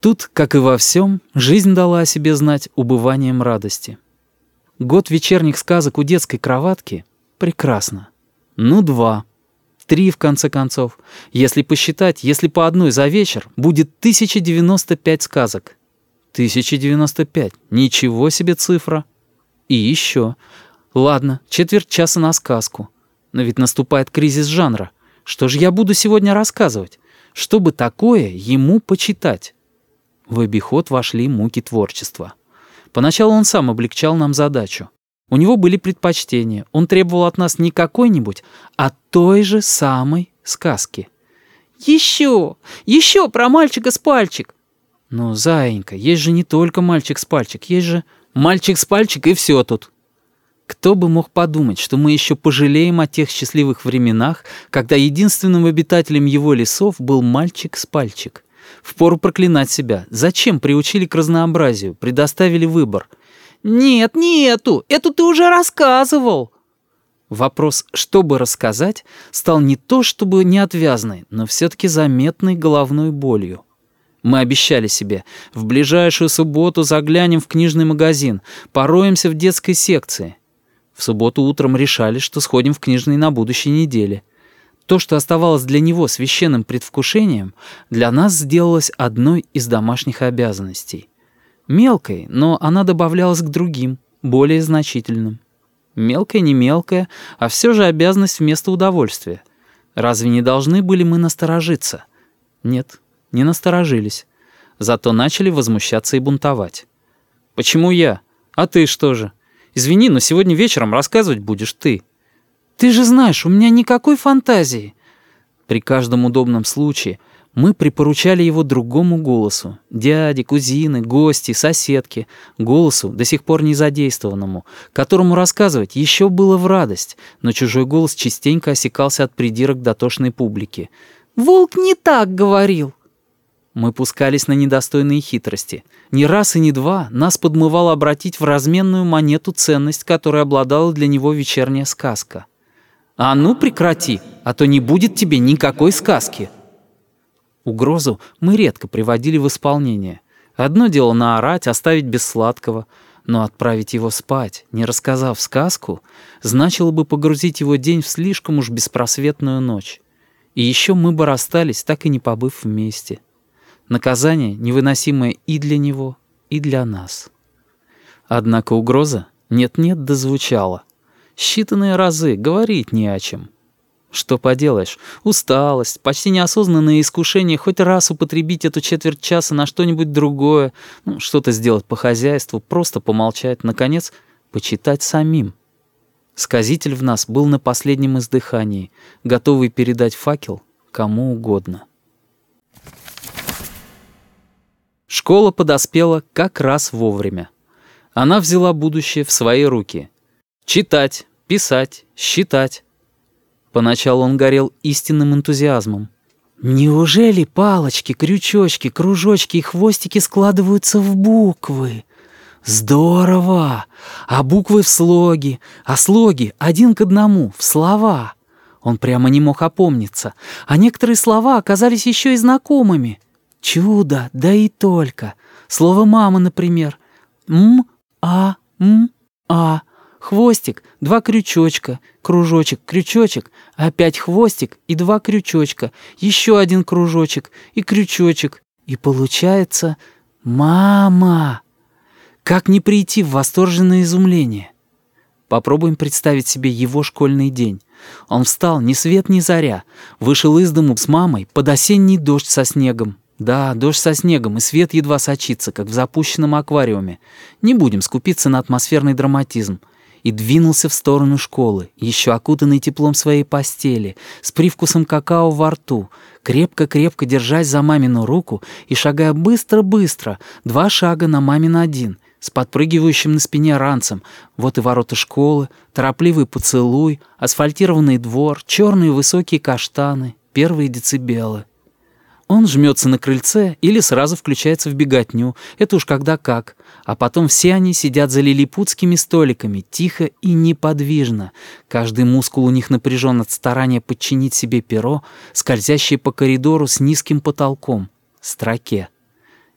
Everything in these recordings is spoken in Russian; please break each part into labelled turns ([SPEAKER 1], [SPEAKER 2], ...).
[SPEAKER 1] Тут, как и во всем, жизнь дала о себе знать убыванием радости. Год вечерних сказок у детской кроватки — прекрасно. Ну, два. Три, в конце концов. Если посчитать, если по одной за вечер, будет 1095 сказок. 1095. Ничего себе цифра. И еще. Ладно, четверть часа на сказку. Но ведь наступает кризис жанра. Что же я буду сегодня рассказывать? Чтобы такое ему почитать? В обиход вошли муки творчества. Поначалу он сам облегчал нам задачу. У него были предпочтения. Он требовал от нас не какой-нибудь, а той же самой сказки. «Еще! Еще про мальчика с пальчик!» «Ну, заинька, есть же не только мальчик с пальчик, есть же мальчик с пальчик и все тут». Кто бы мог подумать, что мы еще пожалеем о тех счастливых временах, когда единственным обитателем его лесов был мальчик с пальчик. Впору проклинать себя. Зачем приучили к разнообразию, предоставили выбор? «Нет, не эту! Эту ты уже рассказывал!» Вопрос «чтобы рассказать» стал не то чтобы неотвязной, но все-таки заметной головной болью. Мы обещали себе, в ближайшую субботу заглянем в книжный магазин, пороемся в детской секции. В субботу утром решали, что сходим в книжный на будущей неделе. То, что оставалось для него священным предвкушением, для нас сделалось одной из домашних обязанностей. Мелкой, но она добавлялась к другим, более значительным. Мелкая, не мелкая, а все же обязанность вместо удовольствия. Разве не должны были мы насторожиться? Нет, не насторожились. Зато начали возмущаться и бунтовать. «Почему я? А ты что же? Извини, но сегодня вечером рассказывать будешь ты». Ты же знаешь, у меня никакой фантазии. При каждом удобном случае мы припоручали его другому голосу. Дяде, кузины, гости, соседки. Голосу, до сих пор не задействованному, которому рассказывать еще было в радость, но чужой голос частенько осекался от придирок дотошной публики. «Волк не так говорил!» Мы пускались на недостойные хитрости. Ни раз и ни два нас подмывало обратить в разменную монету ценность, которой обладала для него вечерняя сказка. «А ну прекрати, а то не будет тебе никакой сказки». Угрозу мы редко приводили в исполнение. Одно дело наорать, оставить без сладкого, но отправить его спать, не рассказав сказку, значило бы погрузить его день в слишком уж беспросветную ночь. И еще мы бы расстались, так и не побыв вместе. Наказание невыносимое и для него, и для нас. Однако угроза нет-нет дозвучала. Считанные разы, говорить не о чем. Что поделаешь, усталость, почти неосознанное искушение хоть раз употребить эту четверть часа на что-нибудь другое, ну, что-то сделать по хозяйству, просто помолчать, наконец, почитать самим. Сказитель в нас был на последнем издыхании, готовый передать факел кому угодно. Школа подоспела как раз вовремя. Она взяла будущее в свои руки. Читать, писать, считать. Поначалу он горел истинным энтузиазмом. «Неужели палочки, крючочки, кружочки и хвостики складываются в буквы? Здорово! А буквы в слоги, а слоги один к одному, в слова». Он прямо не мог опомниться, а некоторые слова оказались еще и знакомыми. Чудо, да и только. Слово «мама», например. «М-а-м-а». Хвостик, два крючочка, кружочек, крючочек, опять хвостик и два крючочка, еще один кружочек и крючочек. И получается «Мама!» Как не прийти в восторженное изумление? Попробуем представить себе его школьный день. Он встал ни свет ни заря, вышел из дому с мамой под осенний дождь со снегом. Да, дождь со снегом, и свет едва сочится, как в запущенном аквариуме. Не будем скупиться на атмосферный драматизм и двинулся в сторону школы, еще окутанный теплом своей постели, с привкусом какао во рту, крепко-крепко держась за мамину руку и шагая быстро-быстро, два шага на мамин один, с подпрыгивающим на спине ранцем. Вот и ворота школы, торопливый поцелуй, асфальтированный двор, черные высокие каштаны, первые децибелы. Он жмется на крыльце или сразу включается в беготню, это уж когда как. А потом все они сидят за лилипутскими столиками, тихо и неподвижно. Каждый мускул у них напряжен от старания подчинить себе перо, скользящее по коридору с низким потолком, строке.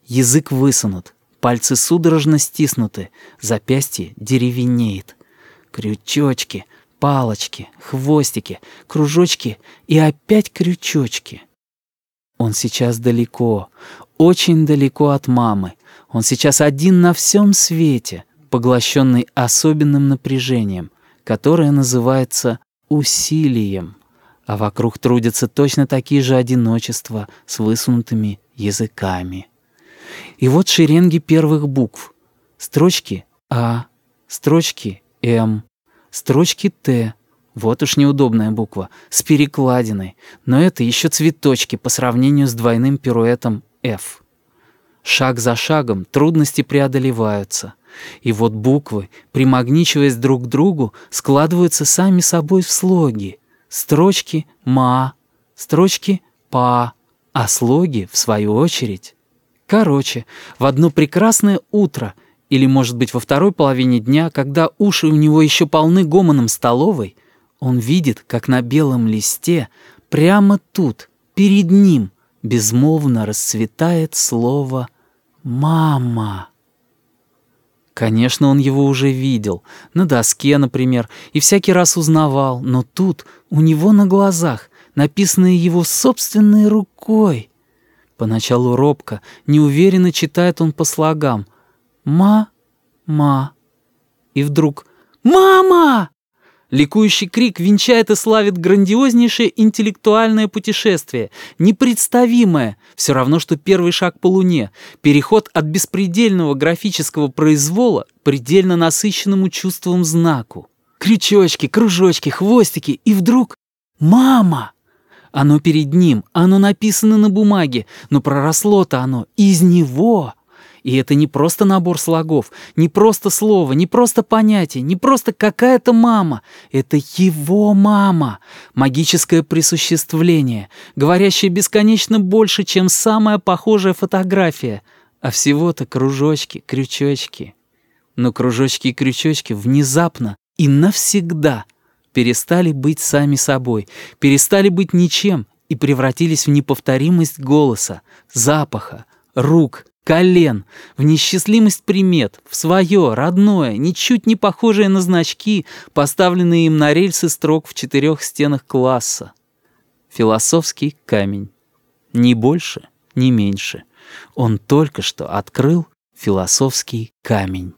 [SPEAKER 1] язык высунут, пальцы судорожно стиснуты, запястье деревенеет. Крючочки, палочки, хвостики, кружочки и опять крючочки. Он сейчас далеко, очень далеко от мамы. Он сейчас один на всем свете, поглощенный особенным напряжением, которое называется усилием. А вокруг трудятся точно такие же одиночества с высунутыми языками. И вот шеренги первых букв. Строчки А, строчки М, строчки Т. Вот уж неудобная буква, с перекладиной, но это еще цветочки по сравнению с двойным пируэтом F. Шаг за шагом трудности преодолеваются. И вот буквы, примагничиваясь друг к другу, складываются сами собой в слоги. Строчки «ма», строчки «па», а слоги, в свою очередь. Короче, в одно прекрасное утро, или, может быть, во второй половине дня, когда уши у него еще полны гомоном столовой, он видит, как на белом листе, прямо тут, перед ним, безмолвно расцветает слово «мама». Конечно, он его уже видел, на доске, например, и всякий раз узнавал, но тут, у него на глазах, написанное его собственной рукой. Поначалу робко, неуверенно читает он по слогам «ма-ма». И вдруг «Мама!» Ликующий крик венчает и славит грандиознейшее интеллектуальное путешествие, непредставимое, все равно, что первый шаг по Луне, переход от беспредельного графического произвола к предельно насыщенному чувством знаку. Крючочки, кружочки, хвостики, и вдруг «Мама!» Оно перед ним, оно написано на бумаге, но проросло-то оно из него. И это не просто набор слогов, не просто слово, не просто понятие, не просто какая-то мама. Это его мама. Магическое присуществление, говорящее бесконечно больше, чем самая похожая фотография. А всего-то кружочки, крючочки. Но кружочки и крючочки внезапно и навсегда перестали быть сами собой, перестали быть ничем и превратились в неповторимость голоса, запаха, рук, колен, в несчастливость примет, в свое, родное, ничуть не похожее на значки, поставленные им на рельсы строк в четырех стенах класса. Философский камень. Ни больше, ни меньше. Он только что открыл философский камень.